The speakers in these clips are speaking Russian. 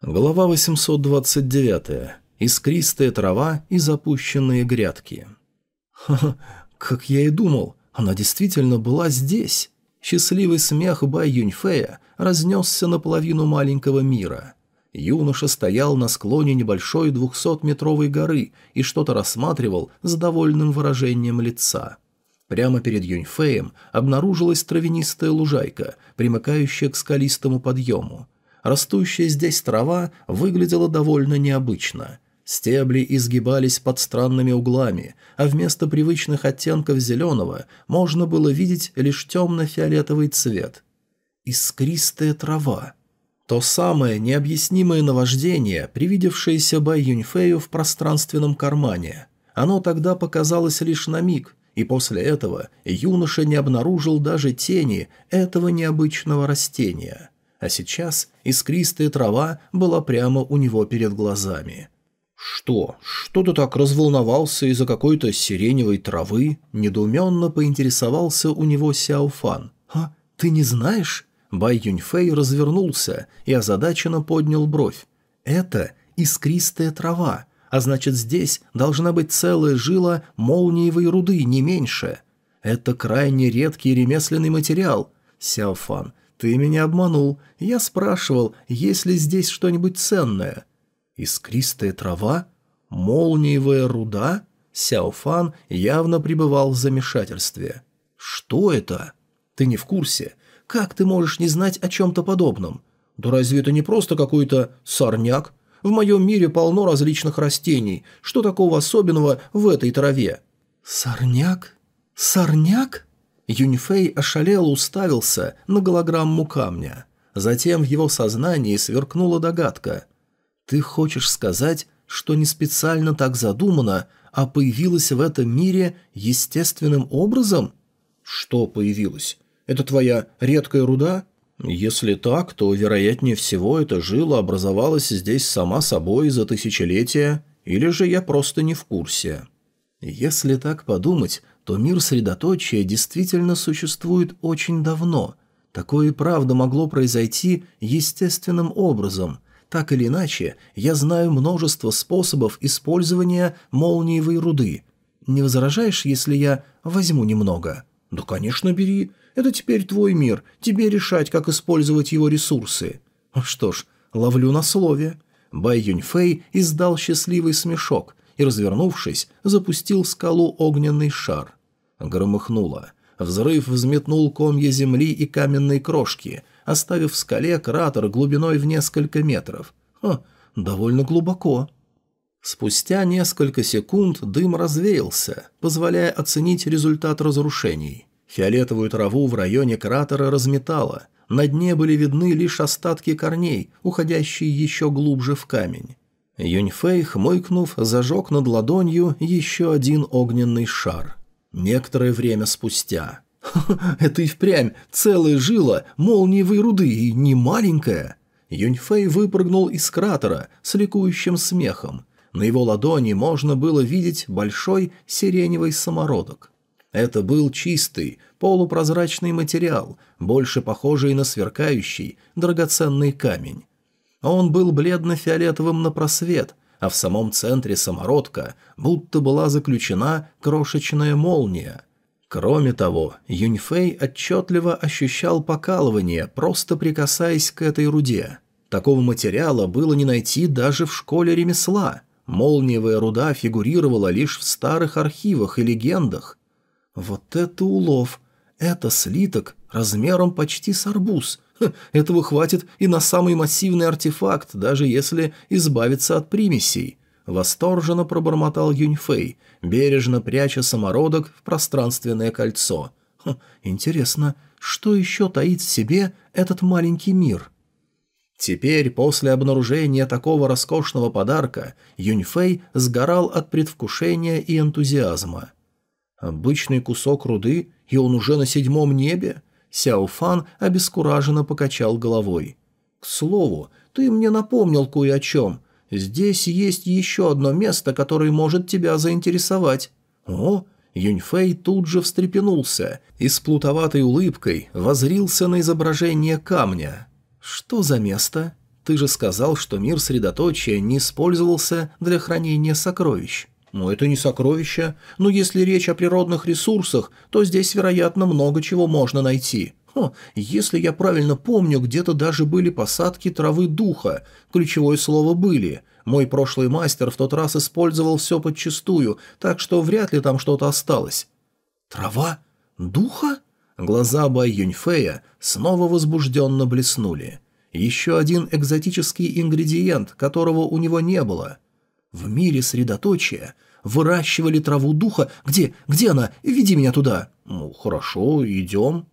Глава 829. Искристая трава и запущенные грядки. Ха-ха, как я и думал, она действительно была здесь. Счастливый смех Бай Юньфея разнесся наполовину маленького мира. Юноша стоял на склоне небольшой двухсотметровой горы и что-то рассматривал с довольным выражением лица. Прямо перед Юньфеем обнаружилась травянистая лужайка, примыкающая к скалистому подъему – Растущая здесь трава выглядела довольно необычно. Стебли изгибались под странными углами, а вместо привычных оттенков зеленого можно было видеть лишь темно-фиолетовый цвет. Искристая трава. То самое необъяснимое наваждение, привидевшееся Бай Юньфею в пространственном кармане. Оно тогда показалось лишь на миг, и после этого юноша не обнаружил даже тени этого необычного растения – а сейчас искристая трава была прямо у него перед глазами. «Что? Что ты так разволновался из-за какой-то сиреневой травы?» – недоуменно поинтересовался у него Сяофан. «А, ты не знаешь?» Бай Юньфэй развернулся и озадаченно поднял бровь. «Это искристая трава, а значит здесь должна быть целая жила молниевой руды, не меньше. Это крайне редкий ремесленный материал. Сяофан, «Ты меня обманул. Я спрашивал, есть ли здесь что-нибудь ценное». «Искристая трава? Молниевая руда?» Сяофан явно пребывал в замешательстве. «Что это?» «Ты не в курсе. Как ты можешь не знать о чем-то подобном? Да разве это не просто какой-то сорняк? В моем мире полно различных растений. Что такого особенного в этой траве?» «Сорняк? Сорняк?» Юньфэй ошалело уставился на голограмму камня. Затем в его сознании сверкнула догадка. «Ты хочешь сказать, что не специально так задумано, а появилось в этом мире естественным образом?» «Что появилось? Это твоя редкая руда?» «Если так, то, вероятнее всего, эта жила образовалась здесь сама собой за тысячелетия, или же я просто не в курсе». Если так подумать, то мир средоточия действительно существует очень давно. Такое и правда могло произойти естественным образом. Так или иначе, я знаю множество способов использования молниевой руды. Не возражаешь, если я возьму немного? Да, конечно, бери. Это теперь твой мир. Тебе решать, как использовать его ресурсы. Что ж, ловлю на слове. Бай Юньфэй издал счастливый смешок и, развернувшись, запустил скалу огненный шар. Громыхнуло. Взрыв взметнул комья земли и каменной крошки, оставив в скале кратер глубиной в несколько метров. Ха, довольно глубоко. Спустя несколько секунд дым развеялся, позволяя оценить результат разрушений. Фиолетовую траву в районе кратера разметало, на дне были видны лишь остатки корней, уходящие еще глубже в камень. Юньфэй, хмыкнув, зажег над ладонью еще один огненный шар. Некоторое время спустя. «Это и впрямь целая жила молниевой руды, и не маленькая!» Юньфэй выпрыгнул из кратера с ликующим смехом. На его ладони можно было видеть большой сиреневый самородок. Это был чистый, полупрозрачный материал, больше похожий на сверкающий, драгоценный камень. Он был бледно-фиолетовым на просвет, а в самом центре самородка будто была заключена крошечная молния. Кроме того, Юньфэй отчетливо ощущал покалывание, просто прикасаясь к этой руде. Такого материала было не найти даже в школе ремесла. Молниевая руда фигурировала лишь в старых архивах и легендах. Вот это улов! Это слиток размером почти с арбуз – этого хватит и на самый массивный артефакт, даже если избавиться от примесей. Восторженно пробормотал Юньфэй, бережно пряча самородок в пространственное кольцо. Хм, интересно, что еще таит в себе этот маленький мир? Теперь, после обнаружения такого роскошного подарка, Юньфэй сгорал от предвкушения и энтузиазма. Обычный кусок руды, и он уже на седьмом небе? Сяофан обескураженно покачал головой. «К слову, ты мне напомнил кое о чем. Здесь есть еще одно место, которое может тебя заинтересовать». «О!» Юньфэй тут же встрепенулся и с плутоватой улыбкой возрился на изображение камня. «Что за место?» Ты же сказал, что мир средоточия не использовался для хранения сокровищ. Ну, это не сокровища, но если речь о природных ресурсах, то здесь, вероятно, много чего можно найти. Хо, если я правильно помню, где-то даже были посадки травы духа. Ключевое слово «были». Мой прошлый мастер в тот раз использовал все подчистую, так что вряд ли там что-то осталось. «Трава? Духа?» Глаза Бай Юньфея снова возбужденно блеснули. Еще один экзотический ингредиент, которого у него не было. В мире средоточия выращивали траву духа. Где? Где она? Веди меня туда. Ну, хорошо, идем.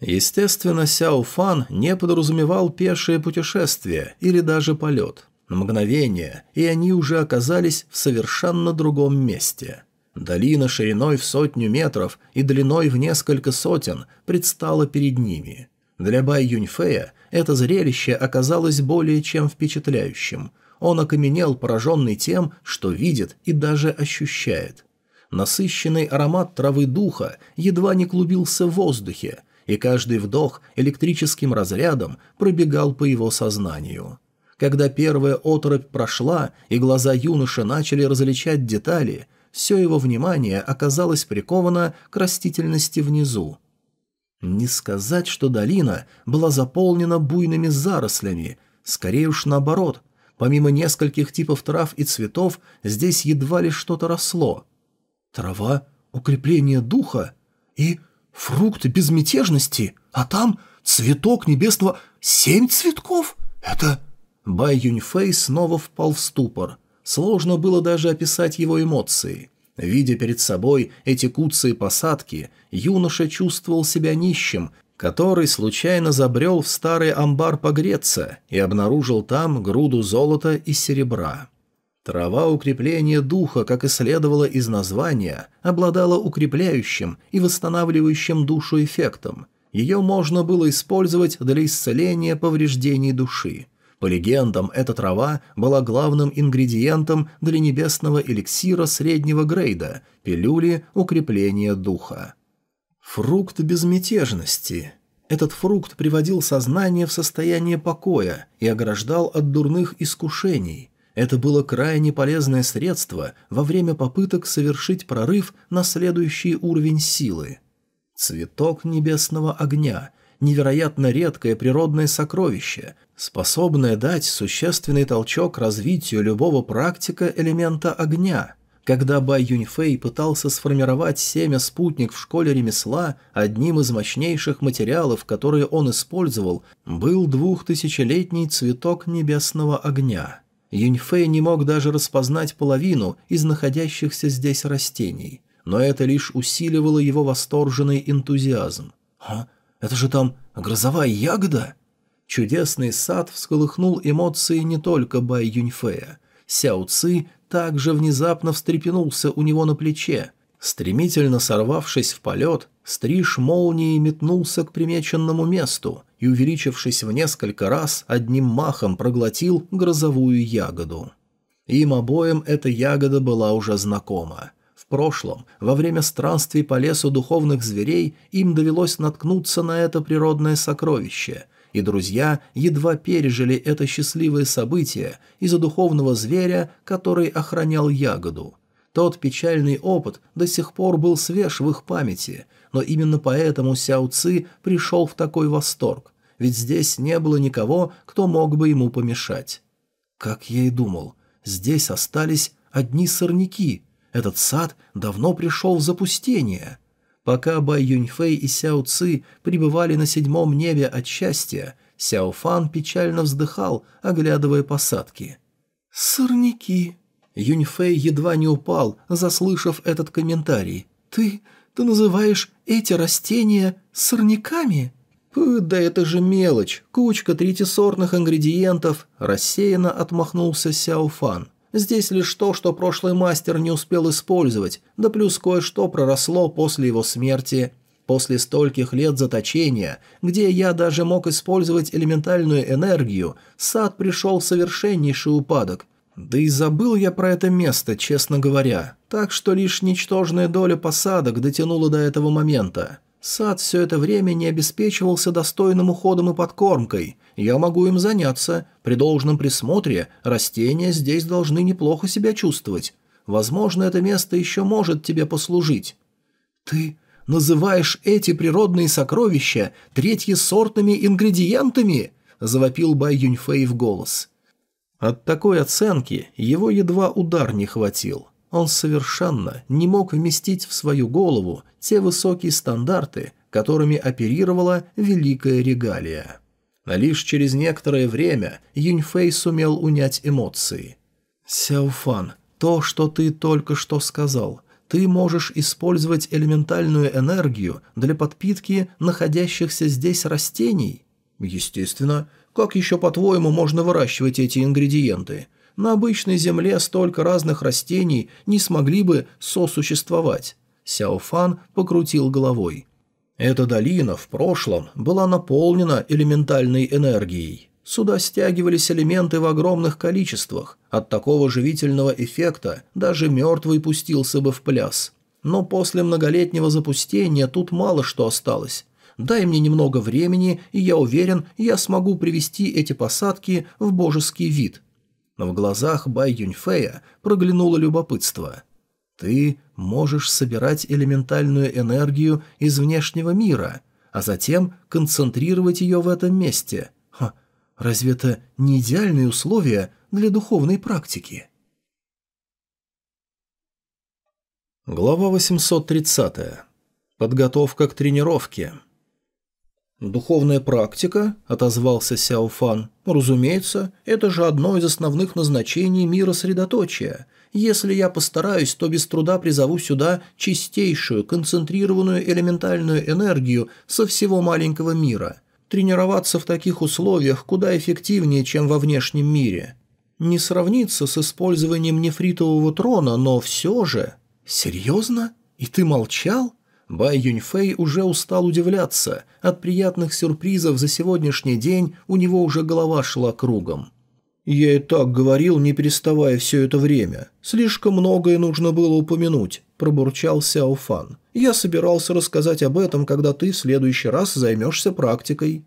Естественно, Сяо Фан не подразумевал пешее путешествие или даже полет. На мгновение, и они уже оказались в совершенно другом месте. Долина шириной в сотню метров и длиной в несколько сотен предстала перед ними. Для Бай Юньфея это зрелище оказалось более чем впечатляющим. Он окаменел, пораженный тем, что видит и даже ощущает. Насыщенный аромат травы духа едва не клубился в воздухе, и каждый вдох электрическим разрядом пробегал по его сознанию. Когда первая оторопь прошла, и глаза юноши начали различать детали – все его внимание оказалось приковано к растительности внизу. Не сказать, что долина была заполнена буйными зарослями, скорее уж наоборот. Помимо нескольких типов трав и цветов, здесь едва ли что-то росло. Трава, укрепление духа и фрукты безмятежности, а там цветок небесного... Семь цветков? Это... Бай Юньфэй снова впал в ступор. Сложно было даже описать его эмоции. Видя перед собой эти куцые посадки, юноша чувствовал себя нищим, который случайно забрел в старый амбар погреться и обнаружил там груду золота и серебра. Трава укрепления духа, как и следовало из названия, обладала укрепляющим и восстанавливающим душу эффектом. Ее можно было использовать для исцеления повреждений души. По легендам, эта трава была главным ингредиентом для небесного эликсира среднего грейда, пилюли укрепления духа. Фрукт безмятежности. Этот фрукт приводил сознание в состояние покоя и ограждал от дурных искушений. Это было крайне полезное средство во время попыток совершить прорыв на следующий уровень силы. Цветок небесного огня – невероятно редкое природное сокровище, способное дать существенный толчок развитию любого практика элемента огня. Когда Бай Юньфэй пытался сформировать семя-спутник в школе ремесла, одним из мощнейших материалов, которые он использовал, был двухтысячелетний цветок небесного огня. Юньфэй не мог даже распознать половину из находящихся здесь растений, но это лишь усиливало его восторженный энтузиазм. «А? Это же там грозовая ягода?» Чудесный сад всколыхнул эмоции не только Бай Юньфея. Сяо Ци также внезапно встрепенулся у него на плече. Стремительно сорвавшись в полет, стриж молнией метнулся к примеченному месту и, увеличившись в несколько раз, одним махом проглотил грозовую ягоду. Им обоим эта ягода была уже знакома прошлом, во время странствий по лесу духовных зверей, им довелось наткнуться на это природное сокровище, и друзья едва пережили это счастливое событие из-за духовного зверя, который охранял ягоду. Тот печальный опыт до сих пор был свеж в их памяти, но именно поэтому Сяо Ци пришел в такой восторг, ведь здесь не было никого, кто мог бы ему помешать. Как я и думал, здесь остались одни сорняки – этот сад давно пришел в запустение. Пока Бай Юньфэй и Сяо Ци пребывали на седьмом небе от счастья, Сяо Фан печально вздыхал, оглядывая посадки. «Сорняки!» Юньфэй едва не упал, заслышав этот комментарий. «Ты... ты называешь эти растения сорняками?» «Да это же мелочь, кучка третисортных ингредиентов», – рассеянно отмахнулся Сяо Фан. Здесь лишь то, что прошлый мастер не успел использовать, да плюс кое-что проросло после его смерти. После стольких лет заточения, где я даже мог использовать элементальную энергию, сад пришел в совершеннейший упадок. Да и забыл я про это место, честно говоря, так что лишь ничтожная доля посадок дотянула до этого момента. Сад все это время не обеспечивался достойным уходом и подкормкой. Я могу им заняться. При должном присмотре растения здесь должны неплохо себя чувствовать. Возможно, это место еще может тебе послужить». «Ты называешь эти природные сокровища третьесортными ингредиентами?» – завопил Бай Юньфэй в голос. От такой оценки его едва удар не хватил. Он совершенно не мог вместить в свою голову те высокие стандарты, которыми оперировала Великая Регалия. А лишь через некоторое время Юньфэй сумел унять эмоции. «Сяофан, то, что ты только что сказал, ты можешь использовать элементальную энергию для подпитки находящихся здесь растений?» «Естественно. Как еще, по-твоему, можно выращивать эти ингредиенты? На обычной земле столько разных растений не смогли бы сосуществовать. Сяофан покрутил головой. Эта долина в прошлом была наполнена элементальной энергией. Сюда стягивались элементы в огромных количествах. От такого живительного эффекта даже мертвый пустился бы в пляс. Но после многолетнего запустения тут мало что осталось. Дай мне немного времени, и я уверен, я смогу привести эти посадки в божеский вид в глазах Бай Юньфея проглянуло любопытство. «Ты можешь собирать элементальную энергию из внешнего мира, а затем концентрировать ее в этом месте. Ха, разве это не идеальные условия для духовной практики?» Глава 830. Подготовка к тренировке. «Духовная практика?» – отозвался Сяо Фан. «Разумеется, это же одно из основных назначений мира средоточия. Если я постараюсь, то без труда призову сюда чистейшую, концентрированную элементальную энергию со всего маленького мира. Тренироваться в таких условиях куда эффективнее, чем во внешнем мире. Не сравнится с использованием нефритового трона, но все же...» «Серьезно? И ты молчал?» Бай Юньфэй уже устал удивляться. От приятных сюрпризов за сегодняшний день у него уже голова шла кругом. «Я и так говорил, не переставая все это время. Слишком многое нужно было упомянуть», – пробурчал Сяо Фан. «Я собирался рассказать об этом, когда ты в следующий раз займешься практикой».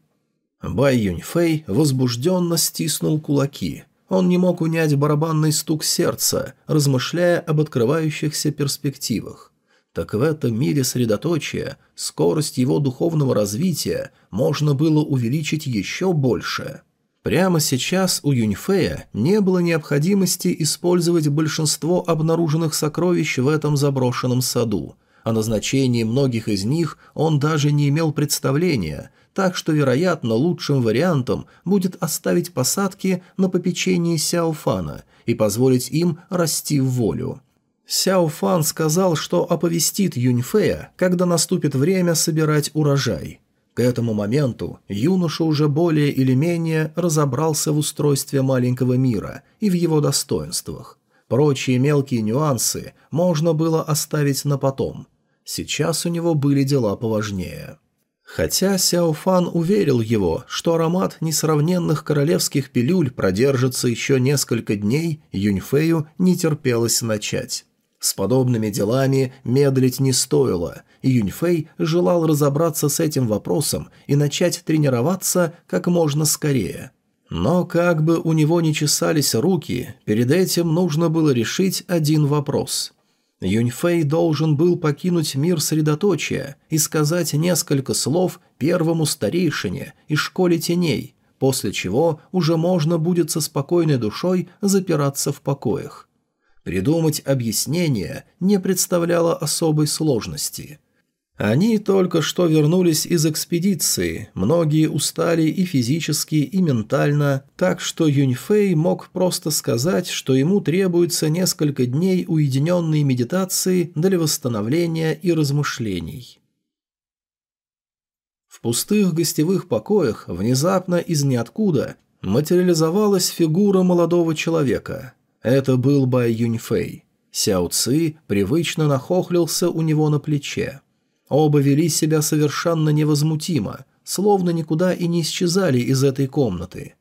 Бай Юньфэй возбужденно стиснул кулаки. Он не мог унять барабанный стук сердца, размышляя об открывающихся перспективах так в этом мире средоточия скорость его духовного развития можно было увеличить еще больше. Прямо сейчас у Юньфея не было необходимости использовать большинство обнаруженных сокровищ в этом заброшенном саду. О назначении многих из них он даже не имел представления, так что, вероятно, лучшим вариантом будет оставить посадки на попечении Сяофана и позволить им расти в волю. Сяо Фан сказал, что оповестит Юньфея, когда наступит время собирать урожай. К этому моменту юноша уже более или менее разобрался в устройстве маленького мира и в его достоинствах. Прочие мелкие нюансы можно было оставить на потом. Сейчас у него были дела поважнее. Хотя Сяо Фан уверил его, что аромат несравненных королевских пилюль продержится еще несколько дней, Юньфею не терпелось начать. С подобными делами медлить не стоило, и Юньфэй желал разобраться с этим вопросом и начать тренироваться как можно скорее. Но как бы у него ни чесались руки, перед этим нужно было решить один вопрос. Юньфэй должен был покинуть мир средоточия и сказать несколько слов первому старейшине и школе теней, после чего уже можно будет со спокойной душой запираться в покоях. Придумать объяснение не представляло особой сложности. Они только что вернулись из экспедиции, многие устали и физически, и ментально, так что Юньфэй мог просто сказать, что ему требуется несколько дней уединенной медитации для восстановления и размышлений. В пустых гостевых покоях внезапно из ниоткуда материализовалась фигура молодого человека – это был Бай Юньфэй. Сяо Ци привычно нахохлился у него на плече. Оба вели себя совершенно невозмутимо, словно никуда и не исчезали из этой комнаты.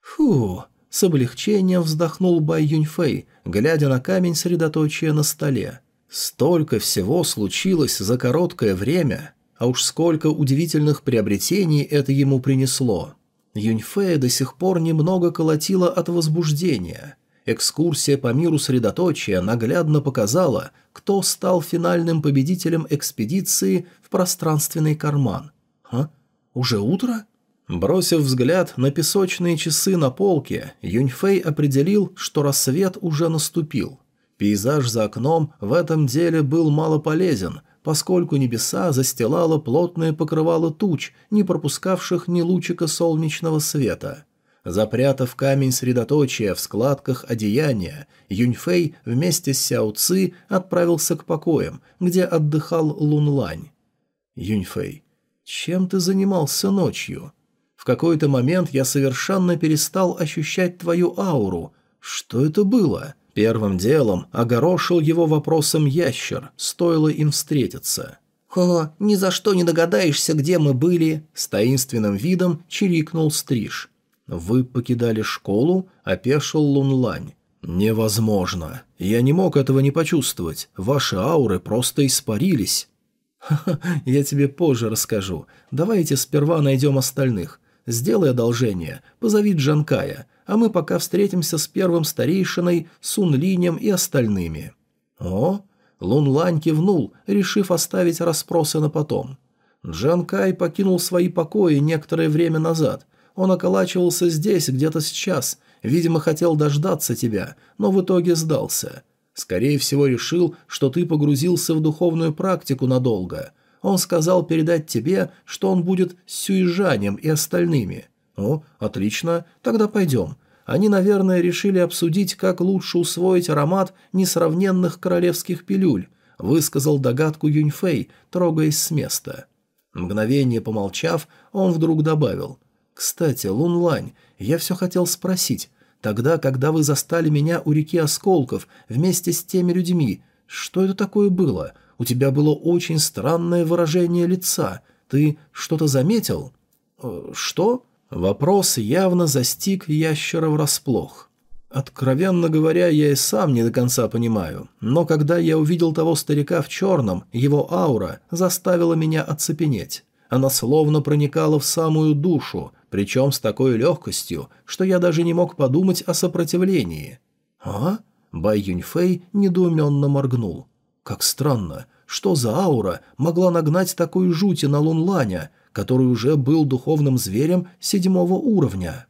«Фу!» — с облегчением вздохнул Бай Юньфэй, глядя на камень средоточия на столе. «Столько всего случилось за короткое время, а уж сколько удивительных приобретений это ему принесло. Юньфея до сих пор немного колотила от возбуждения. Экскурсия по миру средоточия наглядно показала, кто стал финальным победителем экспедиции в пространственный карман. «А? Уже утро?» Бросив взгляд на песочные часы на полке, Юньфэй определил, что рассвет уже наступил. Пейзаж за окном в этом деле был мало полезен, поскольку небеса застилало плотное покрывало туч, не пропускавших ни лучика солнечного света. Запрятав камень средоточия в складках одеяния, Юньфэй вместе с Сяо Ци отправился к покоям, где отдыхал Лунлань. «Юньфэй, чем ты занимался ночью?» В какой-то момент я совершенно перестал ощущать твою ауру. Что это было?» Первым делом огорошил его вопросом ящер, стоило им встретиться. «О, ни за что не догадаешься, где мы были!» С таинственным видом чирикнул Стриж. «Вы покидали школу?» – опешил Лунлань. «Невозможно. Я не мог этого не почувствовать. Ваши ауры просто испарились». «Ха-ха, я тебе позже расскажу. Давайте сперва найдем остальных. Сделай одолжение, позови Джанкая, а мы пока встретимся с первым старейшиной, Сун Линем и остальными». «О!» Лун Лань кивнул, решив оставить расспросы на потом. Джанкай покинул свои покои некоторое время назад. Он околачивался здесь где-то сейчас, видимо, хотел дождаться тебя, но в итоге сдался. Скорее всего, решил, что ты погрузился в духовную практику надолго – он сказал передать тебе, что он будет с Сюйжанем и остальными. О, отлично, тогда пойдем. Они, наверное, решили обсудить, как лучше усвоить аромат несравненных королевских пилюль, высказал догадку Юньфэй, трогаясь с места. Мгновение помолчав, он вдруг добавил. «Кстати, Лун Лань, я все хотел спросить. Тогда, когда вы застали меня у реки Осколков вместе с теми людьми, что это такое было? У тебя было очень странное выражение лица. Ты что-то заметил?» «Э, «Что?» Вопрос явно застиг ящера врасплох. Откровенно говоря, я и сам не до конца понимаю, но когда я увидел того старика в черном, его аура заставила меня оцепенеть. Она словно проникала в самую душу, причем с такой легкостью, что я даже не мог подумать о сопротивлении. «А?» Бай Юньфэй недоуменно моргнул. Как странно, что за аура могла нагнать такой жути на Лунланя, который уже был духовным зверем седьмого уровня?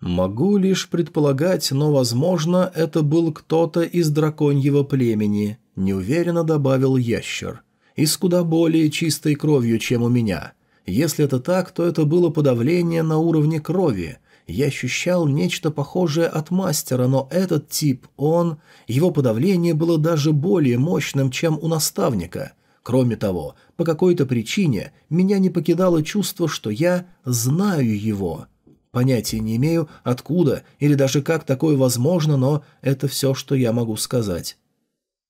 Могу лишь предполагать, но, возможно, это был кто-то из драконьего племени, неуверенно добавил ящер. И с куда более чистой кровью, чем у меня. Если это так, то это было подавление на уровне крови – я ощущал нечто похожее от мастера, но этот тип, он... Его подавление было даже более мощным, чем у наставника. Кроме того, по какой-то причине меня не покидало чувство, что я знаю его. Понятия не имею, откуда или даже как такое возможно, но это все, что я могу сказать.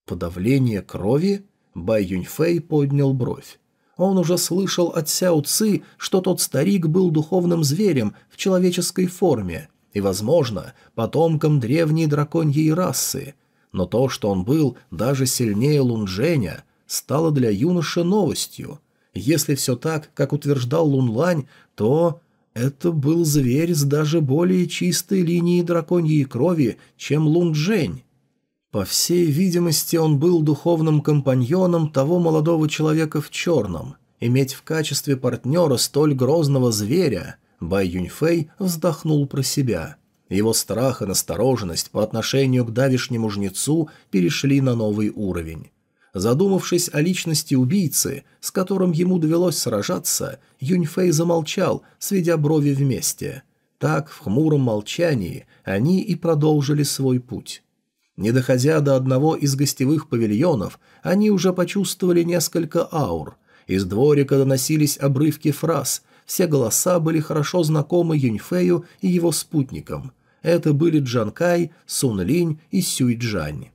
«Подавление крови?» Бай Юньфэй поднял бровь. Он уже слышал от Сяо Ци, что тот старик был духовным зверем в человеческой форме и, возможно, потомком древней драконьей расы. Но то, что он был даже сильнее Лунжэня, стало для юноши новостью. Если все так, как утверждал Лунлань, то это был зверь с даже более чистой линией драконьей крови, чем Лунжэнь. По всей видимости, он был духовным компаньоном того молодого человека в черном. Иметь в качестве партнера столь грозного зверя Бай Юньфэй вздохнул про себя. Его страх и настороженность по отношению к давишнему жнецу перешли на новый уровень. Задумавшись о личности убийцы, с которым ему довелось сражаться, Юньфэй замолчал, сведя брови вместе. Так, в хмуром молчании, они и продолжили свой путь. Не доходя до одного из гостевых павильонов, они уже почувствовали несколько аур. Из дворика доносились обрывки фраз, все голоса были хорошо знакомы Юньфею и его спутникам. Это были Джанкай, Сун Линь и Сюй Джань.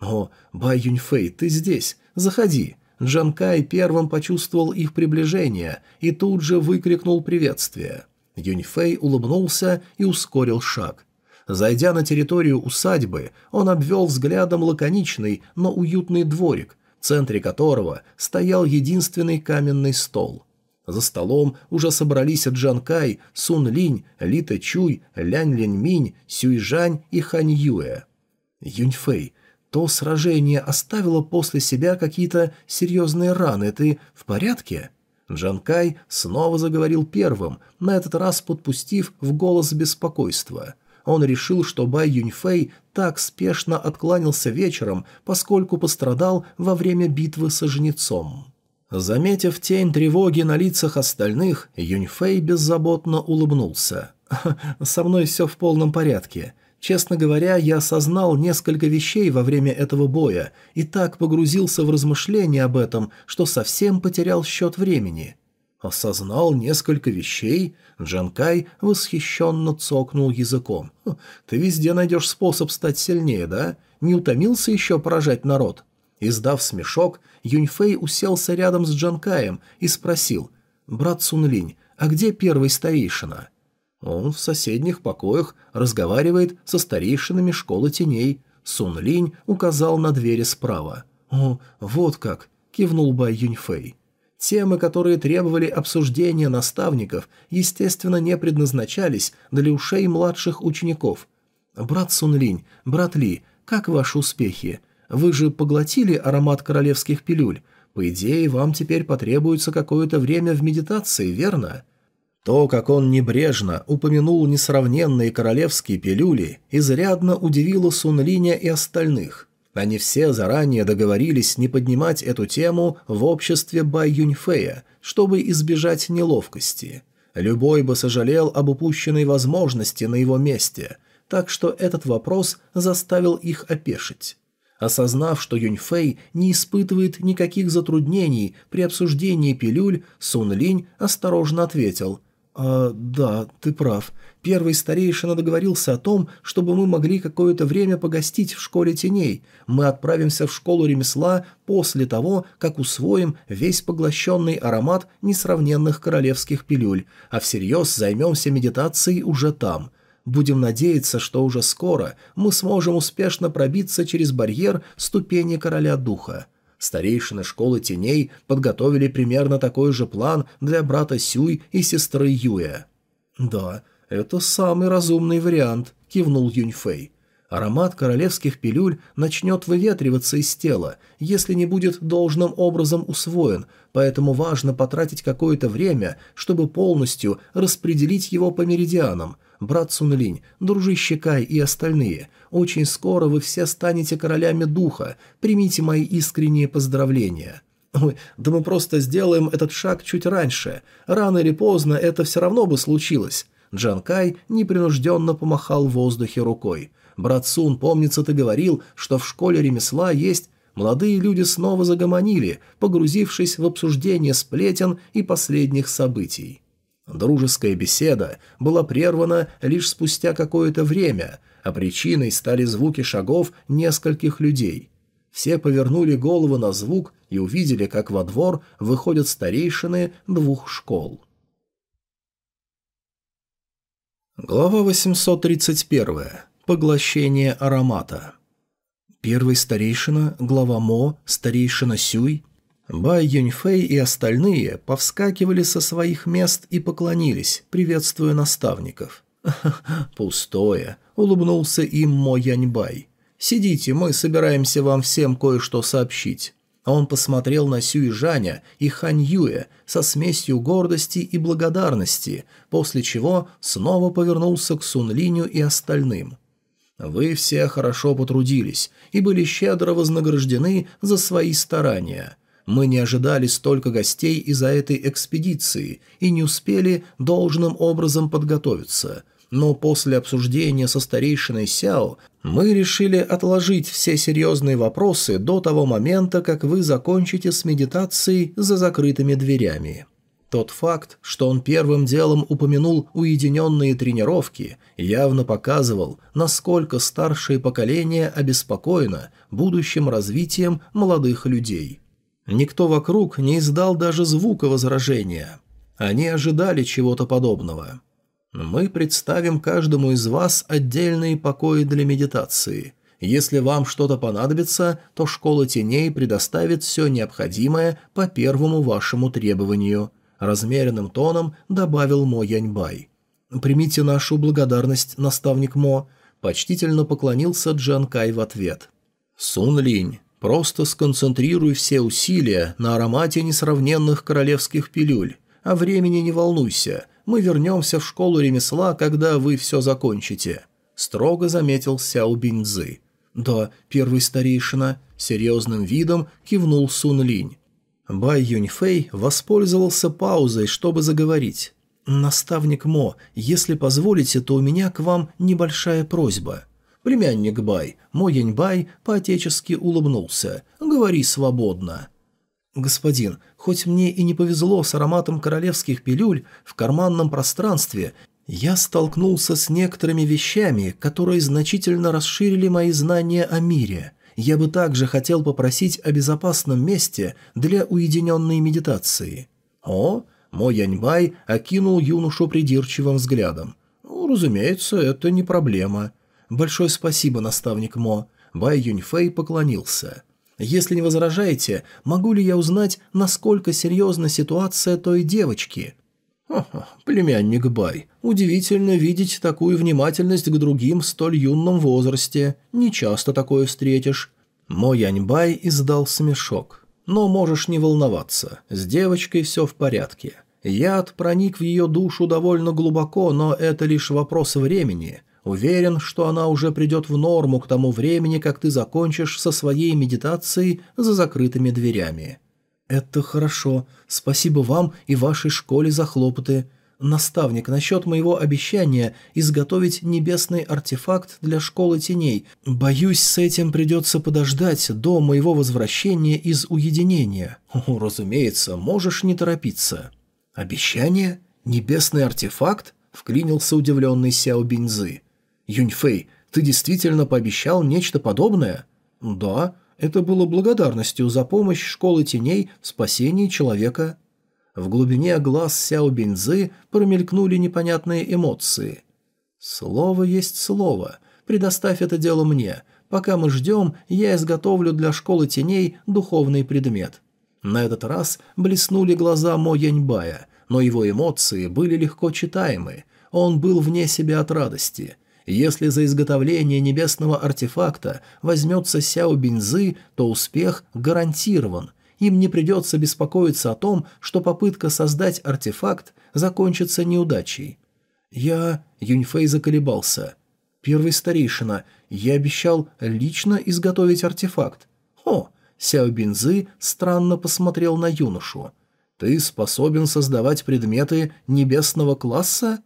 «О, Бай Юньфэй, ты здесь! Заходи!» Джанкай первым почувствовал их приближение и тут же выкрикнул приветствие. Юньфэй улыбнулся и ускорил шаг. Зайдя на территорию усадьбы, он обвел взглядом лаконичный, но уютный дворик, в центре которого стоял единственный каменный стол. За столом уже собрались Джан Кай, Сун Линь, Лита Чуй, Лянь Линь Минь, Сюй Жань и Хань Юэ. Юньфэй, то сражение оставило после себя какие-то серьезные раны. Ты в порядке?» Джанкай снова заговорил первым, на этот раз подпустив в голос беспокойства. Он решил, что Бай Юньфэй так спешно откланялся вечером, поскольку пострадал во время битвы со жнецом. Заметив тень тревоги на лицах остальных, Юньфэй беззаботно улыбнулся. «Со мной все в полном порядке. Честно говоря, я осознал несколько вещей во время этого боя и так погрузился в размышления об этом, что совсем потерял счет времени. Осознал несколько вещей? Джанкай восхищенно цокнул языком. «Хм, «Ты везде найдешь способ стать сильнее, да? Не утомился еще поражать народ?» Издав смешок, Юньфэй уселся рядом с Джанкаем и спросил, «Брат Сунлинь, а где первый старейшина?» Он в соседних покоях разговаривает со старейшинами школы теней. Сун Линь указал на двери справа. «О, вот как!» – кивнул Бай Юньфэй. Темы, которые требовали обсуждения наставников, естественно, не предназначались для ушей младших учеников. «Брат Сун Линь, брат Ли, как ваши успехи? Вы же поглотили аромат королевских пилюль. По идее, вам теперь потребуется какое-то время в медитации, верно?» То, как он небрежно упомянул несравненные королевские пилюли, изрядно удивило Сунлиня и остальных. Они все заранее договорились не поднимать эту тему в обществе Бай Юньфея, чтобы избежать неловкости. Любой бы сожалел об упущенной возможности на его месте, так что этот вопрос заставил их опешить. Осознав, что Юньфэй не испытывает никаких затруднений при обсуждении пилюль, Сун Линь осторожно ответил «А, да, ты прав. Первый старейшина договорился о том, чтобы мы могли какое-то время погостить в школе теней. Мы отправимся в школу ремесла после того, как усвоим весь поглощенный аромат несравненных королевских пилюль, а всерьез займемся медитацией уже там». Будем надеяться, что уже скоро мы сможем успешно пробиться через барьер ступени короля духа. Старейшины школы теней подготовили примерно такой же план для брата Сюй и сестры Юя. «Да, это самый разумный вариант», — кивнул Юньфэй. Аромат королевских пилюль начнет выветриваться из тела, если не будет должным образом усвоен, поэтому важно потратить какое-то время, чтобы полностью распределить его по меридианам – брат Сунлинь, дружище Кай и остальные, очень скоро вы все станете королями духа, примите мои искренние поздравления». «Ой, да мы просто сделаем этот шаг чуть раньше. Рано или поздно это все равно бы случилось». Джан Кай непринужденно помахал в воздухе рукой. «Брат Сун, помнится, ты говорил, что в школе ремесла есть...» Молодые люди снова загомонили, погрузившись в обсуждение сплетен и последних событий. Дружеская беседа была прервана лишь спустя какое-то время, а причиной стали звуки шагов нескольких людей. Все повернули голову на звук и увидели, как во двор выходят старейшины двух школ. Глава 831. Поглощение аромата. Первый старейшина, глава Мо, старейшина Сюй Бай Юньфэй и остальные повскакивали со своих мест и поклонились, приветствуя наставников. «Пустое», — улыбнулся им Мо Яньбай. «Сидите, мы собираемся вам всем кое-что сообщить». Он посмотрел на Сюй Жаня и Хань Юэ со смесью гордости и благодарности, после чего снова повернулся к Сун Линю и остальным. «Вы все хорошо потрудились и были щедро вознаграждены за свои старания». Мы не ожидали столько гостей из-за этой экспедиции и не успели должным образом подготовиться. Но после обсуждения со старейшиной Сяо мы решили отложить все серьезные вопросы до того момента, как вы закончите с медитацией за закрытыми дверями. Тот факт, что он первым делом упомянул уединенные тренировки, явно показывал, насколько старшее поколение обеспокоено будущим развитием молодых людей. Никто вокруг не издал даже звука возражения. Они ожидали чего-то подобного. Мы представим каждому из вас отдельные покои для медитации. Если вам что-то понадобится, то Школа Теней предоставит все необходимое по первому вашему требованию. – размеренным тоном добавил Мо Яньбай. «Примите нашу благодарность, наставник Мо», – почтительно поклонился Джан Кай в ответ. «Сун Линь, просто сконцентрируй все усилия на аромате несравненных королевских пилюль. О времени не волнуйся, мы вернемся в школу ремесла, когда вы все закончите», – строго заметил Сяо Биньцзы. «Да, первый старейшина», – серьезным видом кивнул Сун Линь. Бай Юньфэй воспользовался паузой, чтобы заговорить. «Наставник Мо, если позволите, то у меня к вам небольшая просьба». Племянник Бай, Мо Яньбай, по-отечески улыбнулся. «Говори свободно». «Господин, хоть мне и не повезло с ароматом королевских пилюль, в карманном пространстве я столкнулся с некоторыми вещами, которые значительно расширили мои знания о мире. Я бы также хотел попросить о безопасном месте для уединенной медитации». «О?» Мо Яньбай окинул юношу придирчивым взглядом. «Ну, разумеется, это не проблема». «Большое спасибо, наставник Мо». Бай Юньфэй поклонился. «Если не возражаете, могу ли я узнать, насколько серьезна ситуация той девочки?» «Ха-ха, племянник Бай, удивительно видеть такую внимательность к другим в столь юном возрасте. Не часто такое встретишь». Мо Яньбай издал смешок. «Но можешь не волноваться, с девочкой все в порядке. Яд проник в ее душу довольно глубоко, но это лишь вопрос времени. Уверен, что она уже придет в норму к тому времени, как ты закончишь со своей медитацией за закрытыми дверями». «Это хорошо. Спасибо вам и вашей школе за хлопоты. Наставник, насчет моего обещания изготовить небесный артефакт для школы теней. Боюсь, с этим придется подождать до моего возвращения из уединения. О, разумеется, можешь не торопиться». «Обещание? Небесный артефакт?» – вклинился удивленный Сяо Бинзы. «Юньфэй, ты действительно пообещал нечто подобное?» «Да, это было благодарностью за помощь Школы Теней в спасении человека. В глубине глаз Сяо Бинзы промелькнули непонятные эмоции. «Слово есть слово. Предоставь это дело мне. Пока мы ждем, я изготовлю для Школы Теней духовный предмет». На этот раз блеснули глаза Мо Яньбая, но его эмоции были легко читаемы. Он был вне себя от радости – если за изготовление небесного артефакта возьмется Сяо Бинзы, то успех гарантирован. Им не придется беспокоиться о том, что попытка создать артефакт закончится неудачей. Я... Юньфэй заколебался. Первый старейшина, я обещал лично изготовить артефакт. О, Сяо Бинзы странно посмотрел на юношу. Ты способен создавать предметы небесного класса?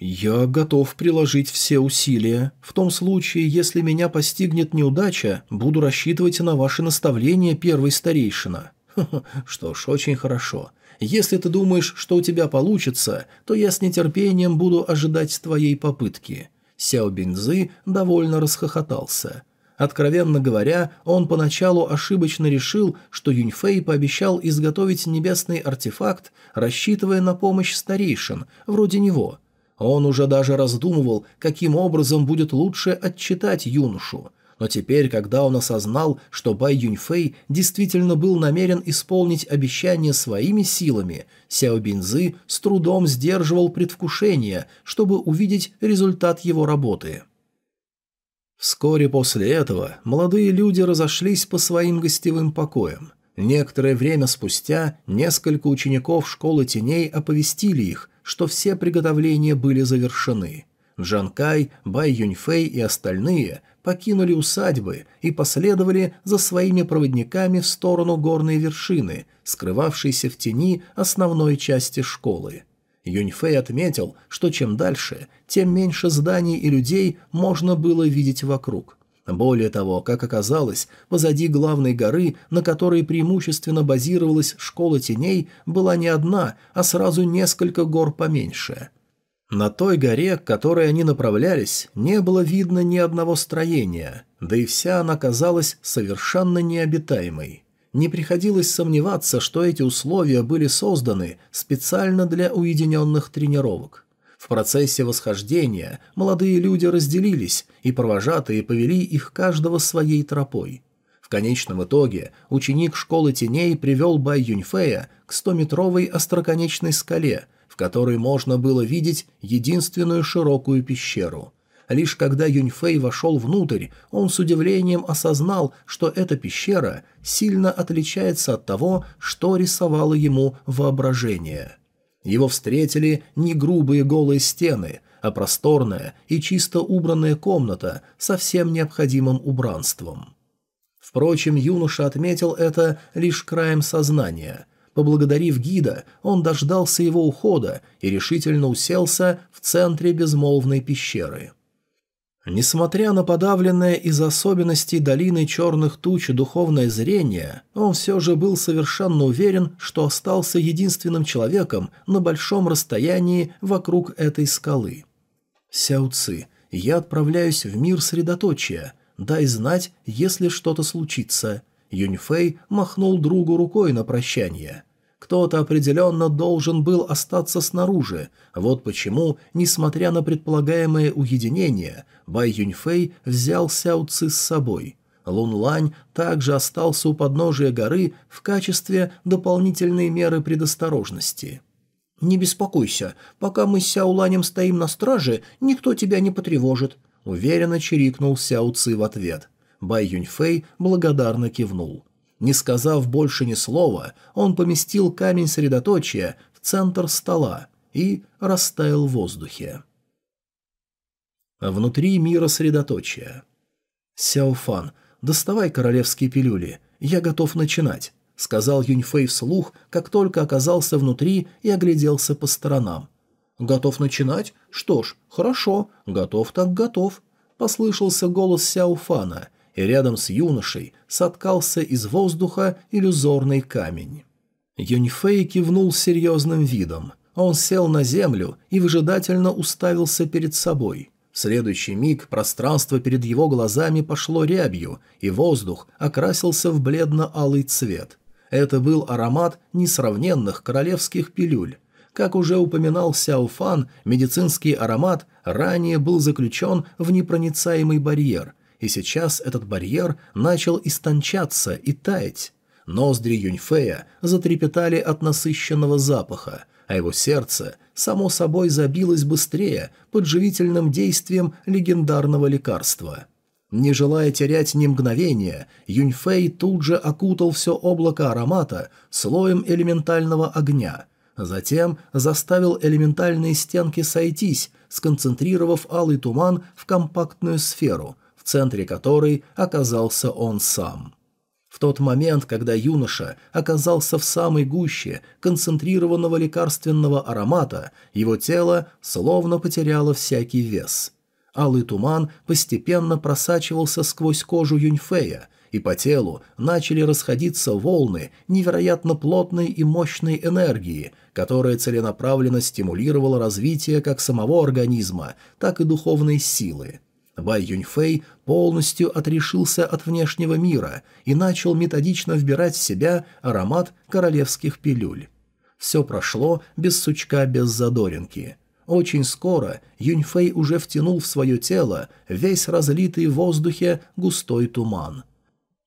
«Я готов приложить все усилия. В том случае, если меня постигнет неудача, буду рассчитывать на ваши наставления, первый старейшина». что ж, очень хорошо. Если ты думаешь, что у тебя получится, то я с нетерпением буду ожидать твоей попытки». Сяо Бинзы довольно расхохотался. Откровенно говоря, он поначалу ошибочно решил, что Юньфэй пообещал изготовить небесный артефакт, рассчитывая на помощь старейшин, вроде него – он уже даже раздумывал, каким образом будет лучше отчитать юношу. Но теперь, когда он осознал, что Бай Юньфэй действительно был намерен исполнить обещание своими силами, Сяо Бинзы с трудом сдерживал предвкушение, чтобы увидеть результат его работы. Вскоре после этого молодые люди разошлись по своим гостевым покоям. Некоторое время спустя несколько учеников школы теней оповестили их, что все приготовления были завершены. Джанкай, Бай Юньфэй и остальные покинули усадьбы и последовали за своими проводниками в сторону горной вершины, скрывавшейся в тени основной части школы. Юньфэй отметил, что чем дальше, тем меньше зданий и людей можно было видеть вокруг. Более того, как оказалось, позади главной горы, на которой преимущественно базировалась школа теней, была не одна, а сразу несколько гор поменьше. На той горе, к которой они направлялись, не было видно ни одного строения, да и вся она казалась совершенно необитаемой. Не приходилось сомневаться, что эти условия были созданы специально для уединенных тренировок. В процессе восхождения молодые люди разделились, и провожатые повели их каждого своей тропой. В конечном итоге ученик школы теней привел Бай Юньфея к стометровой остроконечной скале, в которой можно было видеть единственную широкую пещеру. Лишь когда Юньфэй вошел внутрь, он с удивлением осознал, что эта пещера сильно отличается от того, что рисовало ему воображение. Его встретили не грубые голые стены, а просторная и чисто убранная комната со всем необходимым убранством. Впрочем, юноша отметил это лишь краем сознания. Поблагодарив гида, он дождался его ухода и решительно уселся в центре безмолвной пещеры. Несмотря на подавленное из особенностей долины черных туч духовное зрение, он все же был совершенно уверен, что остался единственным человеком на большом расстоянии вокруг этой скалы. «Сяо Ци, я отправляюсь в мир средоточия», Дай знать, если что-то случится». Юньфэй махнул другу рукой на прощание. Кто-то определенно должен был остаться снаружи. Вот почему, несмотря на предполагаемое уединение, Бай Юньфэй взял Сяо Ци с собой. Лун Лань также остался у подножия горы в качестве дополнительной меры предосторожности. «Не беспокойся, пока мы с Сяо Ланем стоим на страже, никто тебя не потревожит. — уверенно чирикнул Сяо Ци в ответ. Бай Юньфэй благодарно кивнул. Не сказав больше ни слова, он поместил камень средоточия в центр стола и растаял в воздухе. Внутри мира средоточия. «Сяофан, доставай королевские пилюли, я готов начинать», — сказал Юньфэй вслух, как только оказался внутри и огляделся по сторонам. «Готов начинать? Что ж, хорошо, готов так готов», — послышался голос Сяофана, и рядом с юношей соткался из воздуха иллюзорный камень. Юньфэй кивнул серьезным видом. Он сел на землю и выжидательно уставился перед собой. В следующий миг пространство перед его глазами пошло рябью, и воздух окрасился в бледно-алый цвет. Это был аромат несравненных королевских пилюль. Как уже упоминал Сяо Фан, медицинский аромат ранее был заключен в непроницаемый барьер, и сейчас этот барьер начал истончаться и таять. Ноздри Юньфея затрепетали от насыщенного запаха, а его сердце, само собой, забилось быстрее под живительным действием легендарного лекарства. Не желая терять ни мгновения, Юньфэй тут же окутал все облако аромата слоем элементального огня – Затем заставил элементальные стенки сойтись, сконцентрировав алый туман в компактную сферу, центре которой оказался он сам. В тот момент, когда юноша оказался в самой гуще концентрированного лекарственного аромата, его тело словно потеряло всякий вес. Алый туман постепенно просачивался сквозь кожу Юньфея, и по телу начали расходиться волны невероятно плотной и мощной энергии, которая целенаправленно стимулировала развитие как самого организма, так и духовной силы. Бай Юньфэй полностью отрешился от внешнего мира и начал методично вбирать в себя аромат королевских пилюль. Все прошло без сучка, без задоринки. Очень скоро Юньфэй уже втянул в свое тело весь разлитый в воздухе густой туман.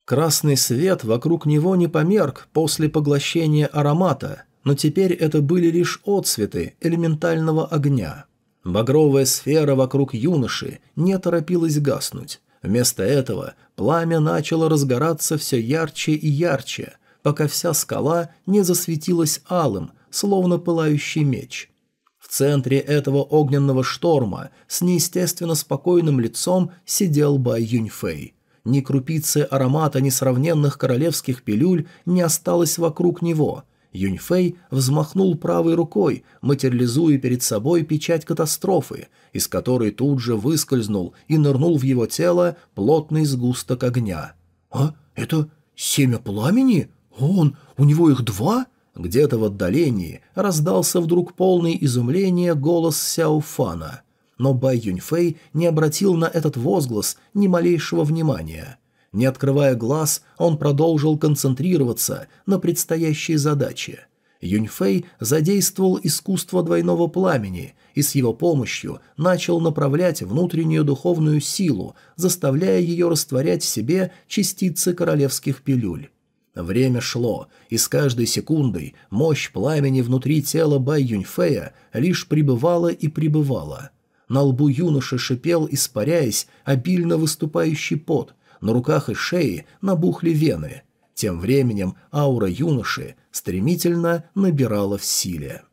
Красный свет вокруг него не померк после поглощения аромата, но теперь это были лишь отсветы элементального огня. Багровая сфера вокруг юноши не торопилась гаснуть. Вместо этого пламя начало разгораться все ярче и ярче, пока вся скала не засветилась алым, словно пылающий меч. В центре этого огненного шторма с неестественно спокойным лицом сидел Бай Юньфэй. Ни крупицы аромата несравненных королевских пилюль не осталось вокруг него – Юньфэй взмахнул правой рукой, материализуя перед собой печать катастрофы, из которой тут же выскользнул и нырнул в его тело плотный сгусток огня. «А, это семя пламени? Он, у него их два?» Где-то в отдалении раздался вдруг полный изумления голос Сяофана. Но Бай Юньфэй не обратил на этот возглас ни малейшего внимания – не открывая глаз, он продолжил концентрироваться на предстоящей задаче. Юньфэй задействовал искусство двойного пламени и с его помощью начал направлять внутреннюю духовную силу, заставляя ее растворять в себе частицы королевских пилюль. Время шло, и с каждой секундой мощь пламени внутри тела Бай Юньфея лишь пребывала и пребывала. На лбу юноши шипел, испаряясь, обильно выступающий пот, на руках и шее набухли вены. Тем временем аура юноши стремительно набирала в силе.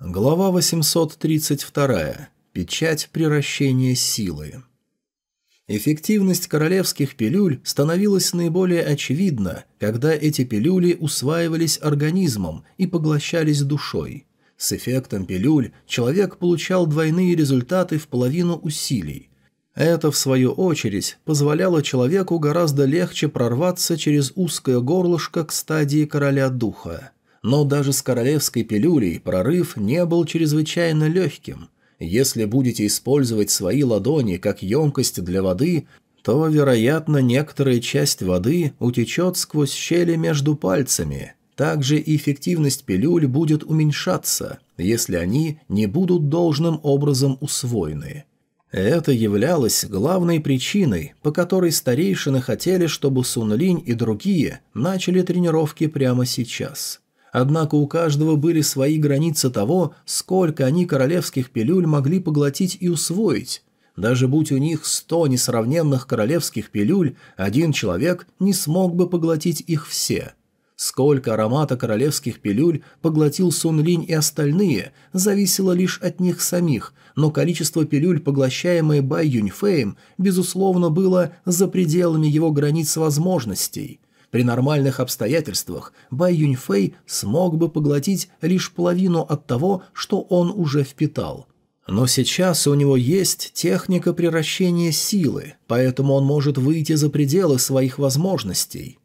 Глава 832. Печать приращения силы. Эффективность королевских пилюль становилась наиболее очевидна, когда эти пилюли усваивались организмом и поглощались душой. С эффектом пилюль человек получал двойные результаты в половину усилий. Это, в свою очередь, позволяло человеку гораздо легче прорваться через узкое горлышко к стадии короля духа. Но даже с королевской пилюлей прорыв не был чрезвычайно легким – если будете использовать свои ладони как емкость для воды, то, вероятно, некоторая часть воды утечет сквозь щели между пальцами. Также эффективность пилюль будет уменьшаться, если они не будут должным образом усвоены. Это являлось главной причиной, по которой старейшины хотели, чтобы Сунлинь и другие начали тренировки прямо сейчас. Однако у каждого были свои границы того, сколько они королевских пилюль могли поглотить и усвоить. Даже будь у них сто несравненных королевских пилюль, один человек не смог бы поглотить их все. Сколько аромата королевских пилюль поглотил Сун Линь и остальные, зависело лишь от них самих, но количество пилюль, поглощаемое Бай Юньфеем, безусловно, было за пределами его границ возможностей – при нормальных обстоятельствах Бай Юньфэй смог бы поглотить лишь половину от того, что он уже впитал. Но сейчас у него есть техника приращения силы, поэтому он может выйти за пределы своих возможностей.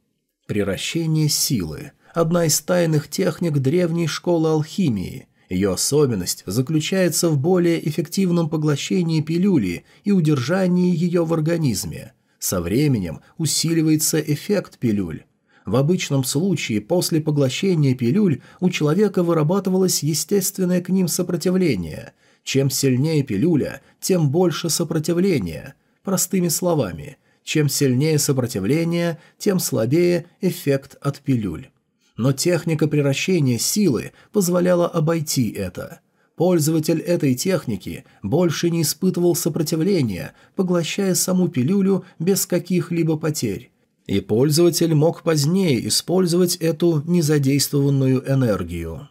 Приращение силы – одна из тайных техник древней школы алхимии. Ее особенность заключается в более эффективном поглощении пилюли и удержании ее в организме – со временем усиливается эффект пилюль. В обычном случае после поглощения пилюль у человека вырабатывалось естественное к ним сопротивление. Чем сильнее пилюля, тем больше сопротивления. Простыми словами, чем сильнее сопротивление, тем слабее эффект от пилюль. Но техника превращения силы позволяла обойти это. Пользователь этой техники больше не испытывал сопротивления, поглощая саму пилюлю без каких-либо потерь. И пользователь мог позднее использовать эту незадействованную энергию.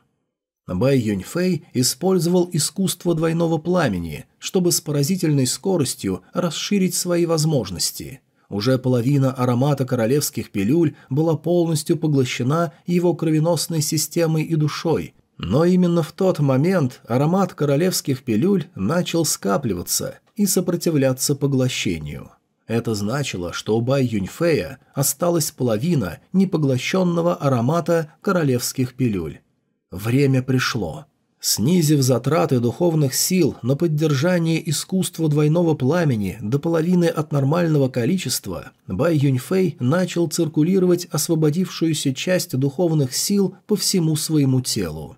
Бай Юньфэй использовал искусство двойного пламени, чтобы с поразительной скоростью расширить свои возможности. Уже половина аромата королевских пилюль была полностью поглощена его кровеносной системой и душой, но именно в тот момент аромат королевских пилюль начал скапливаться и сопротивляться поглощению. Это значило, что у Бай Юньфея осталась половина непоглощенного аромата королевских пилюль. Время пришло. Снизив затраты духовных сил на поддержание искусства двойного пламени до половины от нормального количества, Бай Юньфэй начал циркулировать освободившуюся часть духовных сил по всему своему телу.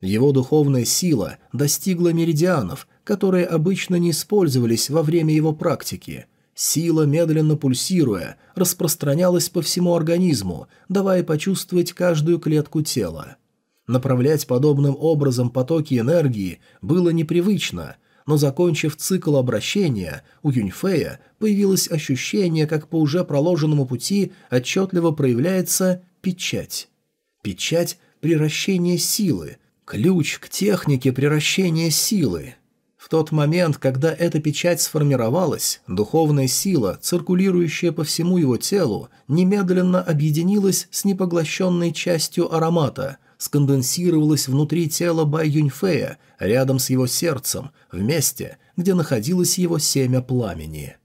Его духовная сила достигла меридианов, которые обычно не использовались во время его практики. Сила, медленно пульсируя, распространялась по всему организму, давая почувствовать каждую клетку тела. Направлять подобным образом потоки энергии было непривычно, но закончив цикл обращения, у Юньфея появилось ощущение, как по уже проложенному пути отчетливо проявляется печать. Печать приращения силы – Ключ к технике превращения силы. В тот момент, когда эта печать сформировалась, духовная сила, циркулирующая по всему его телу, немедленно объединилась с непоглощенной частью аромата, сконденсировалась внутри тела Бай Юньфея, рядом с его сердцем, в месте, где находилось его семя пламени.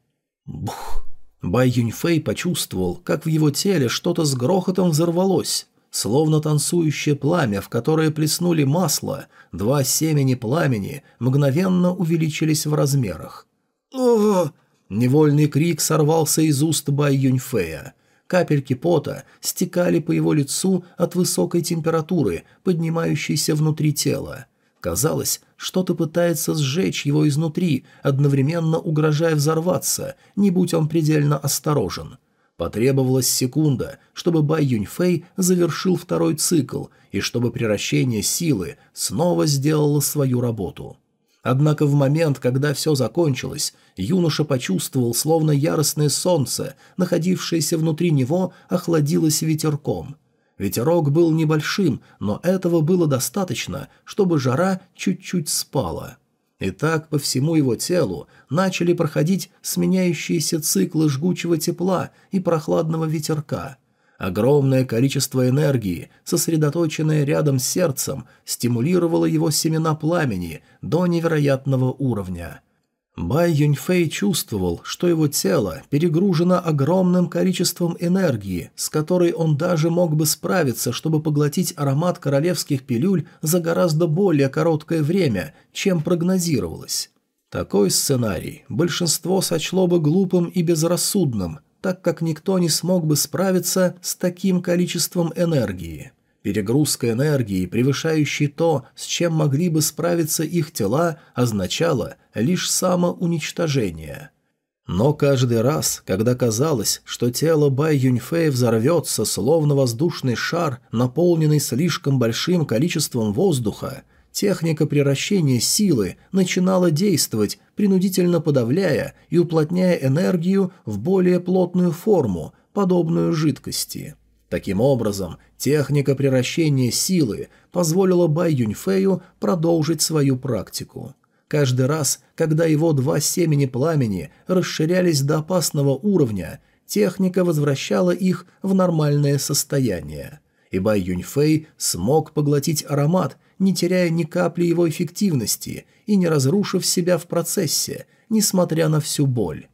Бух! Бай Юньфэй почувствовал, как в его теле что-то с грохотом взорвалось. Словно танцующее пламя, в которое плеснули масло, два семени пламени мгновенно увеличились в размерах. о Невольный крик сорвался из уст Бай Юньфея. Капельки пота стекали по его лицу от высокой температуры, поднимающейся внутри тела. Казалось, что-то пытается сжечь его изнутри, одновременно угрожая взорваться, не будь он предельно осторожен. Потребовалась секунда, чтобы Бай Юньфэй завершил второй цикл и чтобы превращение силы снова сделало свою работу. Однако в момент, когда все закончилось, юноша почувствовал, словно яростное солнце, находившееся внутри него, охладилось ветерком. Ветерок был небольшим, но этого было достаточно, чтобы жара чуть-чуть спала. И так по всему его телу начали проходить сменяющиеся циклы жгучего тепла и прохладного ветерка. Огромное количество энергии, сосредоточенное рядом с сердцем, стимулировало его семена пламени до невероятного уровня – Бай Юньфэй чувствовал, что его тело перегружено огромным количеством энергии, с которой он даже мог бы справиться, чтобы поглотить аромат королевских пилюль за гораздо более короткое время, чем прогнозировалось. Такой сценарий большинство сочло бы глупым и безрассудным, так как никто не смог бы справиться с таким количеством энергии. Перегрузка энергии, превышающей то, с чем могли бы справиться их тела, означала лишь самоуничтожение. Но каждый раз, когда казалось, что тело Бай Юньфэй взорвется, словно воздушный шар, наполненный слишком большим количеством воздуха, техника превращения силы начинала действовать, принудительно подавляя и уплотняя энергию в более плотную форму, подобную жидкости. Таким образом, техника превращения силы позволила Бай Юньфэю продолжить свою практику. Каждый раз, когда его два семени пламени расширялись до опасного уровня, техника возвращала их в нормальное состояние. И Бай Юньфэй смог поглотить аромат, не теряя ни капли его эффективности и не разрушив себя в процессе, несмотря на всю боль.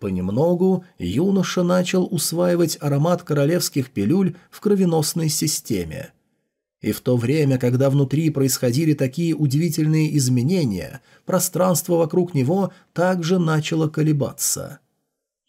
Понемногу юноша начал усваивать аромат королевских пилюль в кровеносной системе. И в то время, когда внутри происходили такие удивительные изменения, пространство вокруг него также начало колебаться.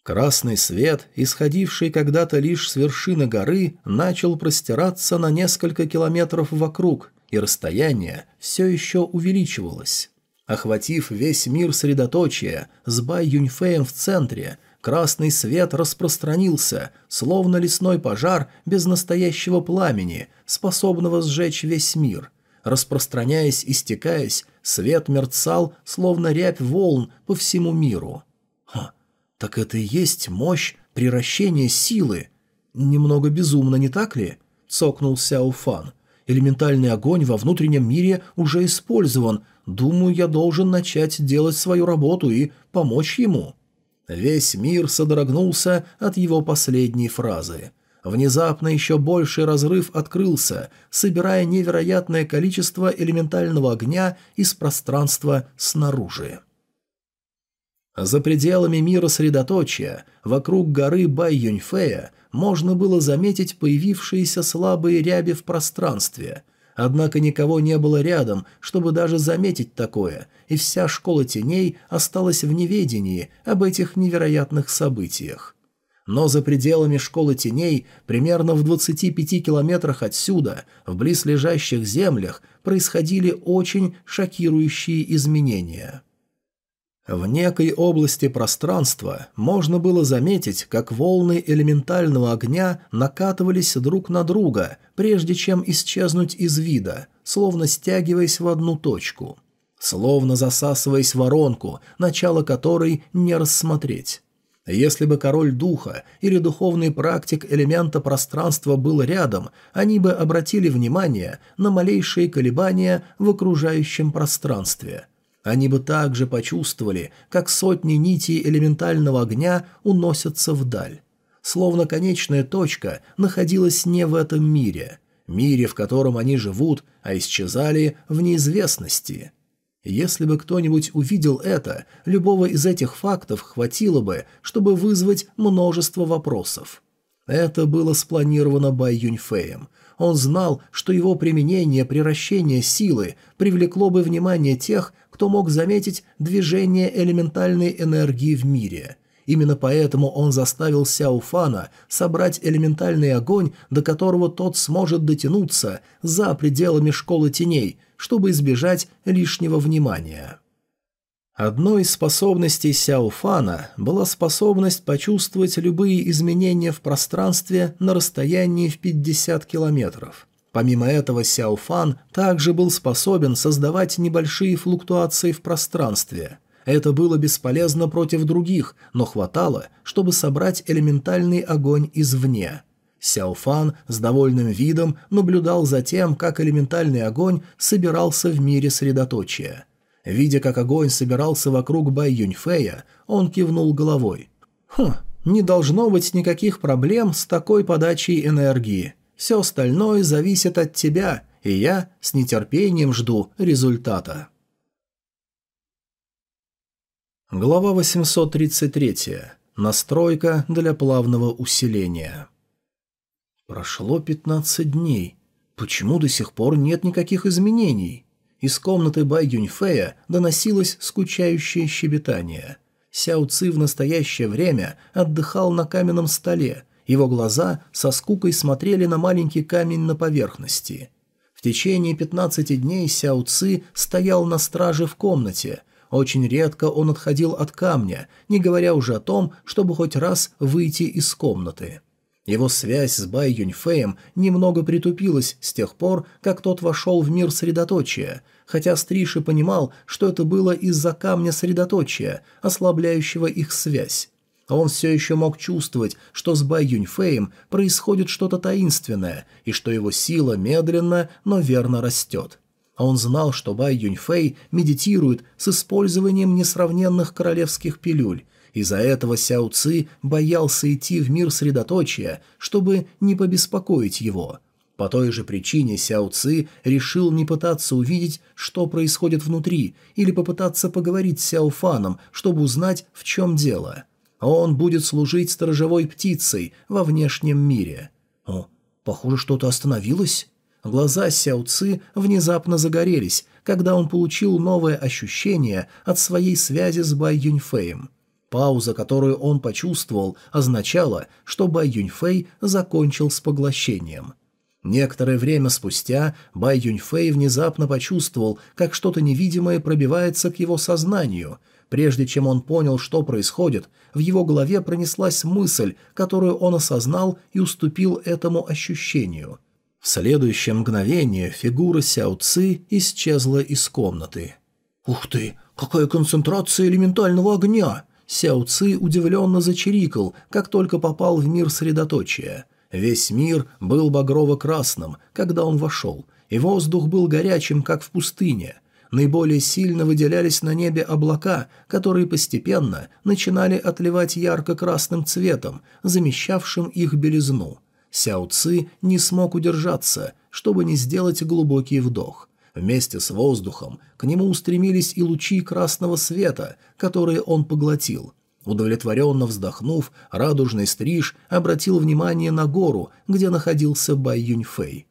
Красный свет, исходивший когда-то лишь с вершины горы, начал простираться на несколько километров вокруг, и расстояние все еще увеличивалось. Охватив весь мир средоточия, с Бай Юньфеем в центре, красный свет распространился, словно лесной пожар без настоящего пламени, способного сжечь весь мир. Распространяясь и стекаясь, свет мерцал, словно рябь волн по всему миру. Ха, так это и есть мощь приращения силы. Немного безумно, не так ли? Цокнул Сяо Фан. Элементальный огонь во внутреннем мире уже использован – Думаю, я должен начать делать свою работу и помочь ему». Весь мир содрогнулся от его последней фразы. Внезапно еще больший разрыв открылся, собирая невероятное количество элементального огня из пространства снаружи. За пределами мира средоточия, вокруг горы Бай-Юньфея, можно было заметить появившиеся слабые ряби в пространстве – Однако никого не было рядом, чтобы даже заметить такое, и вся школа теней осталась в неведении об этих невероятных событиях. Но за пределами школы теней, примерно в 25 километрах отсюда, в близлежащих землях, происходили очень шокирующие изменения. В некой области пространства можно было заметить, как волны элементального огня накатывались друг на друга, прежде чем исчезнуть из вида, словно стягиваясь в одну точку. Словно засасываясь в воронку, начало которой не рассмотреть. Если бы король духа или духовный практик элемента пространства был рядом, они бы обратили внимание на малейшие колебания в окружающем пространстве – они бы также почувствовали, как сотни нитей элементального огня уносятся вдаль. Словно конечная точка находилась не в этом мире, мире, в котором они живут, а исчезали в неизвестности. Если бы кто-нибудь увидел это, любого из этих фактов хватило бы, чтобы вызвать множество вопросов. Это было спланировано Бай Юньфеем – он знал, что его применение приращения силы привлекло бы внимание тех, кто мог заметить движение элементальной энергии в мире. Именно поэтому он заставил Сяофана собрать элементальный огонь, до которого тот сможет дотянуться за пределами школы теней, чтобы избежать лишнего внимания. Одной из способностей Сяофана была способность почувствовать любые изменения в пространстве на расстоянии в 50 километров. Помимо этого, Сяофан также был способен создавать небольшие флуктуации в пространстве. Это было бесполезно против других, но хватало, чтобы собрать элементальный огонь извне. Сяофан с довольным видом наблюдал за тем, как элементальный огонь собирался в мире средоточия – Видя, как огонь собирался вокруг Бай Юньфея, он кивнул головой. «Хм, не должно быть никаких проблем с такой подачей энергии. Все остальное зависит от тебя, и я с нетерпением жду результата». Глава 833. Настройка для плавного усиления. Прошло 15 дней. Почему до сих пор нет никаких изменений? Из комнаты Бай Юньфея доносилось скучающее щебетание. Сяо Ци в настоящее время отдыхал на каменном столе, его глаза со скукой смотрели на маленький камень на поверхности. В течение 15 дней Сяо Ци стоял на страже в комнате. Очень редко он отходил от камня, не говоря уже о том, чтобы хоть раз выйти из комнаты. Его связь с Бай Юньфеем немного притупилась с тех пор, как тот вошел в мир средоточия, хотя Стриши понимал, что это было из-за камня средоточия, ослабляющего их связь. Он все еще мог чувствовать, что с Бай Юньфеем происходит что-то таинственное, и что его сила медленно, но верно растет. Он знал, что Бай Юньфей медитирует с использованием несравненных королевских пилюль, из-за этого Сяо Ци боялся идти в мир средоточия, чтобы не побеспокоить его. По той же причине Сяо Ци решил не пытаться увидеть, что происходит внутри, или попытаться поговорить с Сяо Фаном, чтобы узнать, в чем дело. Он будет служить сторожевой птицей во внешнем мире. О, похоже, что-то остановилось. Глаза Сяо Ци внезапно загорелись, когда он получил новое ощущение от своей связи с Бай Юньфеем. Пауза, которую он почувствовал, означала, что Бай Юньфэй закончил с поглощением. Некоторое время спустя Бай Юньфэй внезапно почувствовал, как что-то невидимое пробивается к его сознанию. Прежде чем он понял, что происходит, в его голове пронеслась мысль, которую он осознал и уступил этому ощущению. В следующее мгновение фигура Сяо Ци исчезла из комнаты. «Ух ты! Какая концентрация элементального огня!» Сяо Ци удивленно зачирикал, как только попал в мир средоточия. Весь мир был багрово-красным, когда он вошел, и воздух был горячим, как в пустыне. Наиболее сильно выделялись на небе облака, которые постепенно начинали отливать ярко-красным цветом, замещавшим их белизну. Сяо Ци не смог удержаться, чтобы не сделать глубокий вдох – Вместе с воздухом к нему устремились и лучи красного света, которые он поглотил. Удовлетворенно вздохнув, радужный стриж обратил внимание на гору, где находился Бай Юньфэй.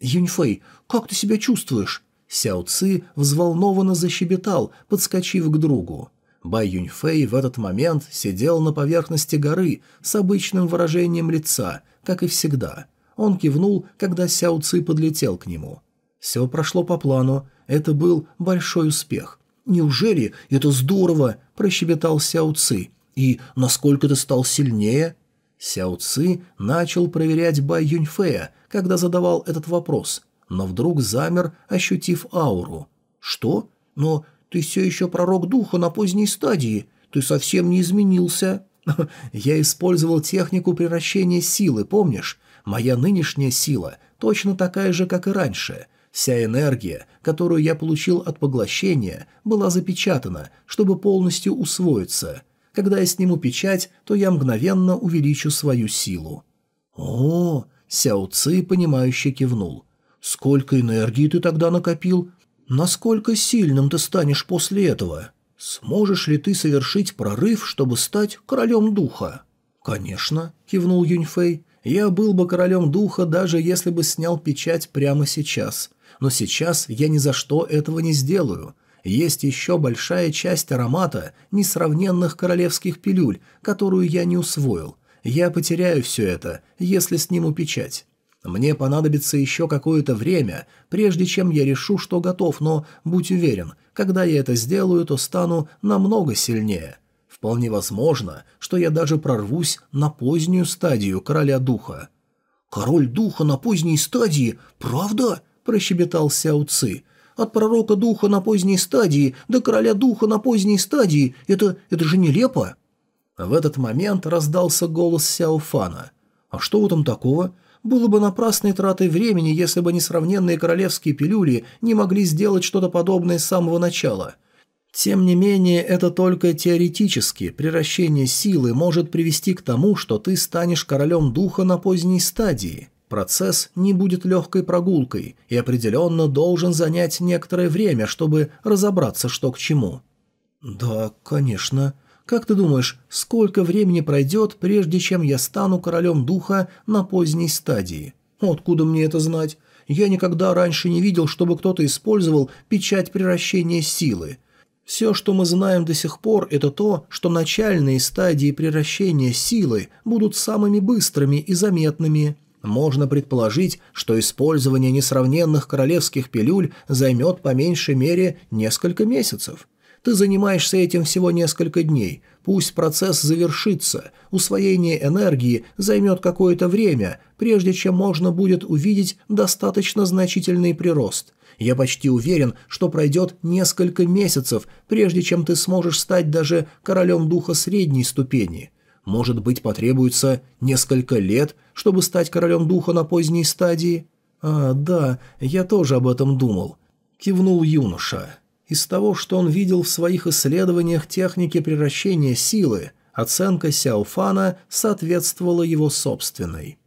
«Юньфэй, как ты себя чувствуешь?» Сяо Ци взволнованно защебетал, подскочив к другу. Бай Юньфэй в этот момент сидел на поверхности горы с обычным выражением лица, как и всегда. Он кивнул, когда Сяо Ци подлетел к нему. Все прошло по плану. Это был большой успех. «Неужели это здорово?» – прощебетал Сяо Ци. «И насколько ты стал сильнее?» Сяо Ци начал проверять Бай Юньфея, когда задавал этот вопрос, но вдруг замер, ощутив ауру. «Что? Но ты все еще пророк духа на поздней стадии. Ты совсем не изменился». «Я использовал технику превращения силы, помнишь? Моя нынешняя сила точно такая же, как и раньше. Вся энергия, которую я получил от поглощения, была запечатана, чтобы полностью усвоиться. Когда я сниму печать, то я мгновенно увеличу свою силу. О, Сяо Ци, понимающе кивнул. Сколько энергии ты тогда накопил? Насколько сильным ты станешь после этого? Сможешь ли ты совершить прорыв, чтобы стать королем духа? Конечно, кивнул Юньфэй. Я был бы королем духа, даже если бы снял печать прямо сейчас но сейчас я ни за что этого не сделаю. Есть еще большая часть аромата несравненных королевских пилюль, которую я не усвоил. Я потеряю все это, если сниму печать. Мне понадобится еще какое-то время, прежде чем я решу, что готов, но, будь уверен, когда я это сделаю, то стану намного сильнее. Вполне возможно, что я даже прорвусь на позднюю стадию короля духа. «Король духа на поздней стадии? Правда?» – прощебетал Сяо Ци. «От пророка духа на поздней стадии до короля духа на поздней стадии – это, это же нелепо!» В этот момент раздался голос Сяо Фана. «А что в этом такого? Было бы напрасной тратой времени, если бы несравненные королевские пилюли не могли сделать что-то подобное с самого начала. Тем не менее, это только теоретически. Приращение силы может привести к тому, что ты станешь королем духа на поздней стадии. Процесс не будет легкой прогулкой и определенно должен занять некоторое время, чтобы разобраться, что к чему. «Да, конечно», как ты думаешь, сколько времени пройдет, прежде чем я стану королем духа на поздней стадии? Откуда мне это знать? Я никогда раньше не видел, чтобы кто-то использовал печать превращения силы. Все, что мы знаем до сих пор, это то, что начальные стадии превращения силы будут самыми быстрыми и заметными. Можно предположить, что использование несравненных королевских пилюль займет по меньшей мере несколько месяцев. Ты занимаешься этим всего несколько дней. Пусть процесс завершится. Усвоение энергии займет какое-то время, прежде чем можно будет увидеть достаточно значительный прирост. Я почти уверен, что пройдет несколько месяцев, прежде чем ты сможешь стать даже королем духа средней ступени. Может быть, потребуется несколько лет, чтобы стать королем духа на поздней стадии? А, да, я тоже об этом думал. Кивнул юноша. Из того, что он видел в своих исследованиях техники превращения силы, оценка Сяофана соответствовала его собственной.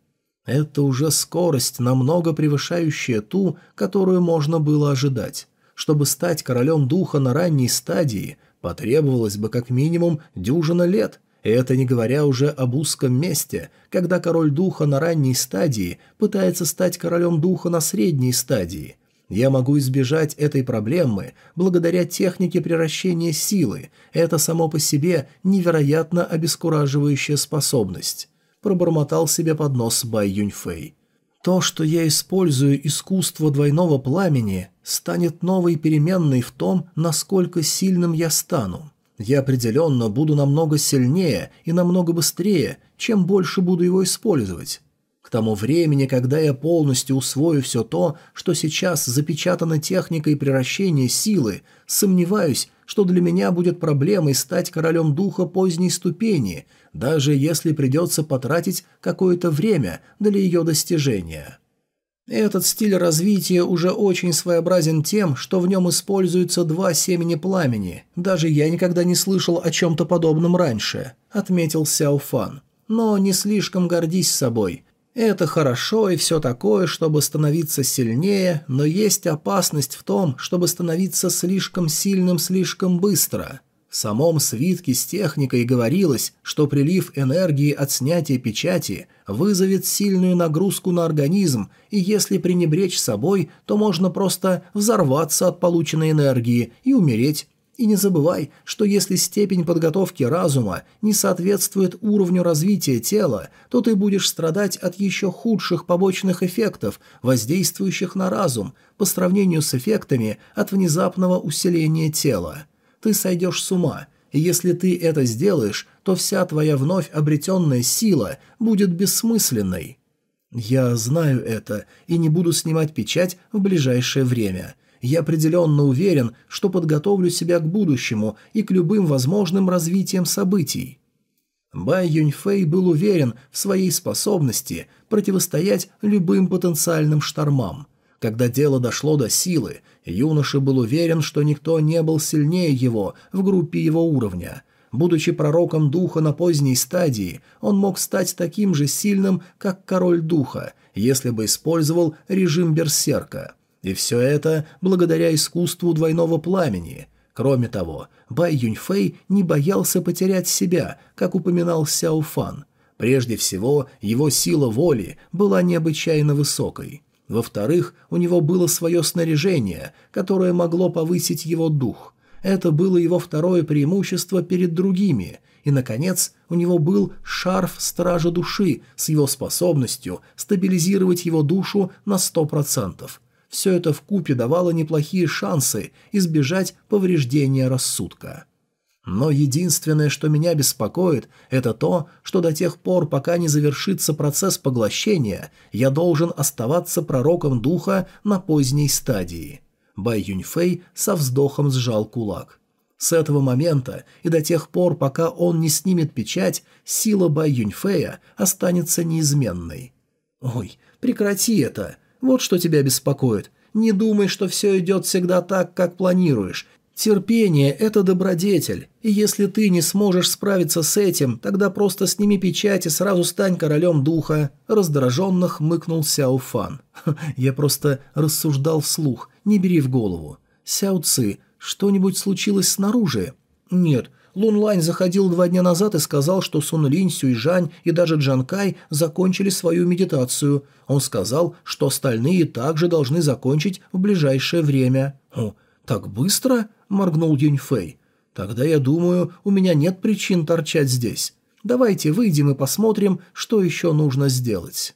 Это уже скорость, намного превышающая ту, которую можно было ожидать. Чтобы стать королем духа на ранней стадии, потребовалось бы как минимум дюжина лет, и это не говоря уже об узком месте, когда король духа на ранней стадии пытается стать королем духа на средней стадии. Я могу избежать этой проблемы благодаря технике превращения силы. Это само по себе невероятно обескураживающая способность. Пробормотал себе под нос Бай Юньфэй. То, что я использую искусство двойного пламени, станет новой переменной в том, насколько сильным я стану. Я определенно буду намного сильнее и намного быстрее, чем больше буду его использовать. К тому времени, когда я полностью усвою все то, что сейчас запечатано техникой превращения силы, сомневаюсь, что для меня будет проблемой стать королем духа поздней ступени, даже если придется потратить какое-то время для ее достижения. Этот стиль развития уже очень своеобразен тем, что в нем используются два семени пламени. Даже я никогда не слышал о чем-то подобном раньше», — отметил Сяо Фан. «Но не слишком гордись собой. Это хорошо и все такое, чтобы становиться сильнее, но есть опасность в том, чтобы становиться слишком сильным слишком быстро. В самом свитке с техникой говорилось, что прилив энергии от снятия печати вызовет сильную нагрузку на организм, и если пренебречь собой, то можно просто взорваться от полученной энергии и умереть и не забывай, что если степень подготовки разума не соответствует уровню развития тела, то ты будешь страдать от еще худших побочных эффектов, воздействующих на разум, по сравнению с эффектами от внезапного усиления тела. Ты сойдешь с ума, и если ты это сделаешь, то вся твоя вновь обретенная сила будет бессмысленной. Я знаю это и не буду снимать печать в ближайшее время – я определенно уверен, что подготовлю себя к будущему и к любым возможным развитиям событий. Бай Юньфэй был уверен в своей способности противостоять любым потенциальным штормам. Когда дело дошло до силы, юноша был уверен, что никто не был сильнее его в группе его уровня. Будучи пророком духа на поздней стадии, он мог стать таким же сильным, как король духа, если бы использовал режим берсерка – и все это благодаря искусству двойного пламени. Кроме того, Бай Юньфэй не боялся потерять себя, как упоминал Сяо Фан. Прежде всего, его сила воли была необычайно высокой. Во-вторых, у него было свое снаряжение, которое могло повысить его дух. Это было его второе преимущество перед другими. И, наконец, у него был шарф Стража Души с его способностью стабилизировать его душу на 100%. Все это вкупе давало неплохие шансы избежать повреждения рассудка. Но единственное, что меня беспокоит, это то, что до тех пор, пока не завершится процесс поглощения, я должен оставаться пророком духа на поздней стадии. Бай Юньфэй со вздохом сжал кулак. С этого момента и до тех пор, пока он не снимет печать, сила Бай Юньфэя останется неизменной. «Ой, прекрати это! Вот что тебя беспокоит. Не думай, что все идет всегда так, как планируешь. Терпение – это добродетель, и если ты не сможешь справиться с этим, тогда просто сними печать и сразу стань королем духа», – раздраженно хмыкнул Сяо Фан. «Я просто рассуждал вслух, не бери в голову. Сяо Ци, что-нибудь случилось снаружи?» «Нет, Лун Лань заходил два дня назад и сказал, что Сун Линь, Сюй Жань и даже Джан Кай закончили свою медитацию. Он сказал, что остальные также должны закончить в ближайшее время». «О, так быстро?» – моргнул Юньфэй. «Тогда, я думаю, у меня нет причин торчать здесь. Давайте выйдем и посмотрим, что еще нужно сделать».